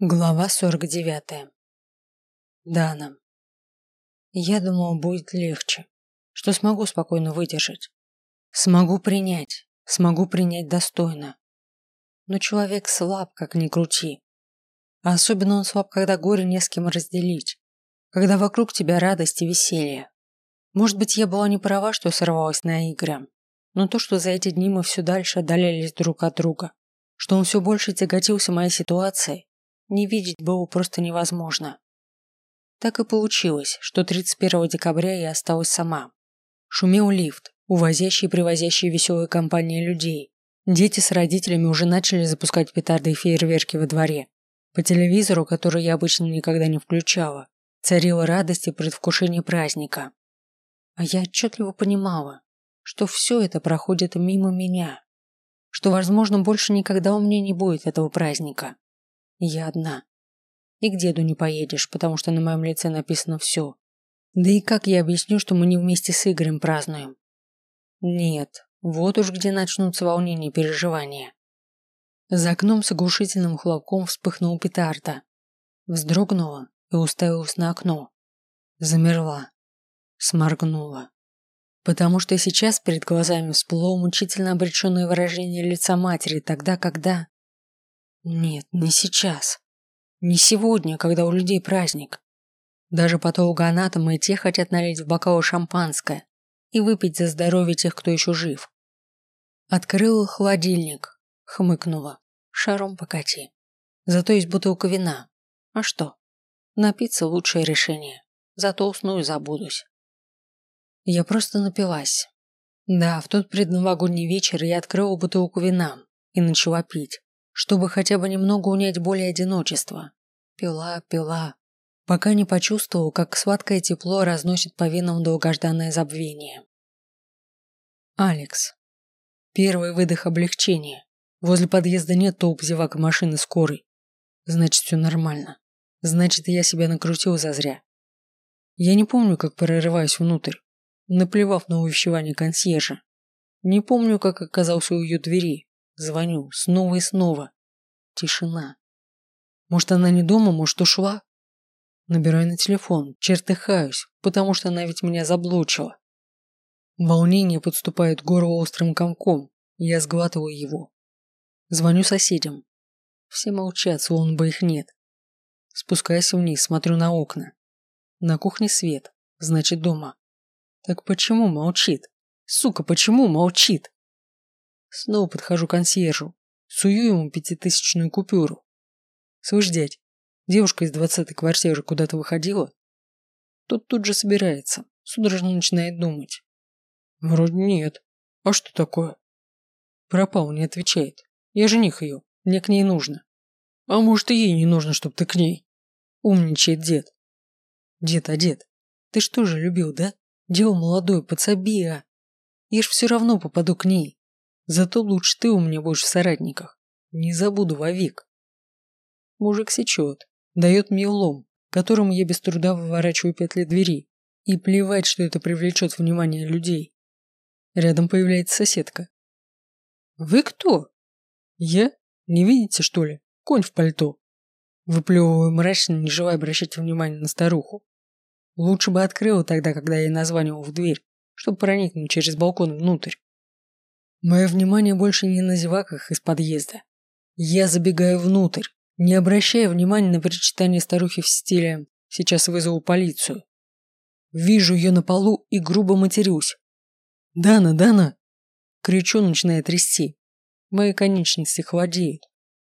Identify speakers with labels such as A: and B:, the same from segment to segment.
A: Глава 49. Дана. Я думала, будет легче, что смогу спокойно выдержать. Смогу принять, смогу принять достойно. Но человек слаб, как ни крути. А особенно он слаб, когда горе не с кем разделить, когда вокруг тебя радость и веселье. Может быть, я была не права, что сорвалась на игры, но то, что за эти дни мы все дальше отдалялись друг от друга, что он все больше тяготился моей ситуацией, не видеть было просто невозможно. Так и получилось, что 31 декабря я осталась сама. Шумел лифт, увозящий и привозящий веселые компании людей. Дети с родителями уже начали запускать петарды и фейерверки во дворе. По телевизору, который я обычно никогда не включала, царила радость и предвкушение праздника. А я отчетливо понимала, что все это проходит мимо меня, что, возможно, больше никогда у меня не будет этого праздника. Я одна. И к деду не поедешь, потому что на моем лице написано все. Да и как я объясню, что мы не вместе с Игорем празднуем? Нет, вот уж где начнутся волнения и переживания. За окном с оглушительным хлопком вспыхнул петарда. Вздрогнула и уставилась на окно. Замерла. Сморгнула. Потому что сейчас перед глазами всплыло мучительно обреченное выражение лица матери тогда, когда... Нет, не сейчас. Не сегодня, когда у людей праздник. Даже патологоанатомы и те хотят налить в бокалы шампанское и выпить за здоровье тех, кто еще жив. Открыла холодильник, хмыкнула. Шаром покати. Зато есть бутылка вина. А что? Напиться лучшее решение. Зато усну и забудусь. Я просто напилась. Да, в тот предновогодний вечер я открыла бутылку вина и начала пить чтобы хотя бы немного унять боль и одиночество. Пила, пила, пока не почувствовал, как сладкое тепло разносит по венам долгожданное забвение. Алекс. Первый выдох облегчения. Возле подъезда нет толп зевак машины скорой. Значит, все нормально. Значит, я себя накрутил зазря. Я не помню, как прорываюсь внутрь, наплевав на увещевание консьержа. Не помню, как оказался у ее двери, Звоню снова и снова. Тишина. Может, она не дома, может, ушла? Набираю на телефон, чертыхаюсь, потому что она ведь меня заблочила. Волнение подступает к острым комком, и я сглатываю его. Звоню соседям. Все молчат, словно бы их нет. Спускаюсь вниз, смотрю на окна. На кухне свет, значит дома. Так почему молчит? Сука, почему молчит? Снова подхожу к консьержу. Сую ему пятитысячную купюру. Слышь, дядь, девушка из двадцатой квартиры куда-то выходила? Тот тут же собирается, судорожно начинает думать. Вроде нет. А что такое? Пропал, не отвечает. Я жених ее, мне к ней нужно. А может и ей не нужно, чтобы ты к ней. Умничает дед. Дед, а дед, ты что же любил, да? Дело молодое, подсоби, а. Я ж все равно попаду к ней. Зато лучше ты у меня будешь в соратниках. Не забуду вовек. Мужик сечет, дает мне улом, которым я без труда выворачиваю петли двери. И плевать, что это привлечет внимание людей. Рядом появляется соседка. «Вы кто?» «Я? Не видите, что ли? Конь в пальто». Выплевываю мрачно, не желая обращать внимание на старуху. Лучше бы открыла тогда, когда я названивал в дверь, чтобы проникнуть через балкон внутрь. Мое внимание больше не на зеваках из подъезда. Я забегаю внутрь, не обращая внимания на причитание старухи в стиле «сейчас вызову полицию». Вижу ее на полу и грубо матерюсь. «Дана, Дана!» Кричу, начиная трясти. Мои конечности холодеют.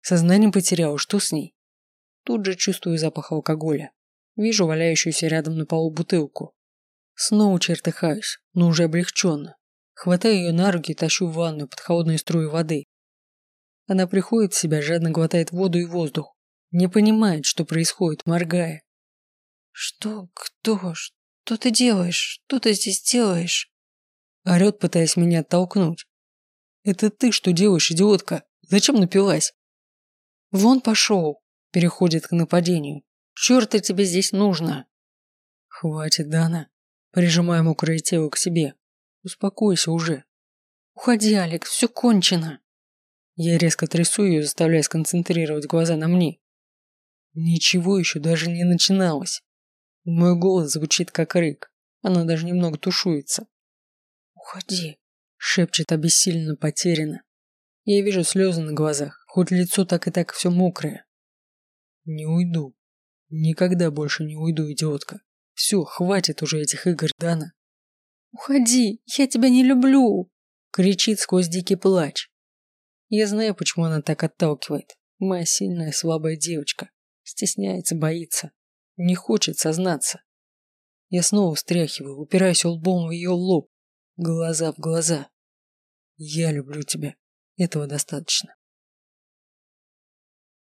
A: Сознание потерял, что с ней? Тут же чувствую запах алкоголя. Вижу валяющуюся рядом на полу бутылку. Снова чертыхаюсь, но уже облегченно. Хватаю ее на руки и тащу в ванную под холодные струи воды. Она приходит в себя, жадно глотает воду и воздух. Не понимает, что происходит, моргая. «Что? Кто? Что ты делаешь? Что ты здесь делаешь?» Орет, пытаясь меня оттолкнуть. «Это ты что делаешь, идиотка? Зачем напилась?» «Вон пошел!» Переходит к нападению. «Черт, тебе здесь нужно!» «Хватит, Дана!» Прижимаю мокрое тело к себе. Успокойся уже. Уходи, Алекс, все кончено. Я резко трясу ее, заставляя сконцентрировать глаза на мне. Ничего еще даже не начиналось. Мой голос звучит как рык. Она даже немного тушуется. «Уходи», — шепчет обессиленно потеряно. Я вижу слезы на глазах, хоть лицо так и так все мокрое. Не уйду. Никогда больше не уйду, идиотка. Все, хватит уже этих игр, Дана. «Уходи, я тебя не люблю!» кричит сквозь дикий плач. Я знаю, почему она так отталкивает. Моя сильная, слабая девочка. Стесняется, боится. Не хочет сознаться. Я снова встряхиваю, упираюсь лбом в ее лоб. Глаза в глаза. Я люблю тебя. Этого достаточно.